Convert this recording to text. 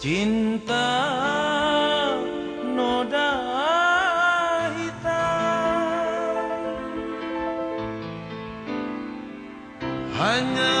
Cinta noda hitam. Hanya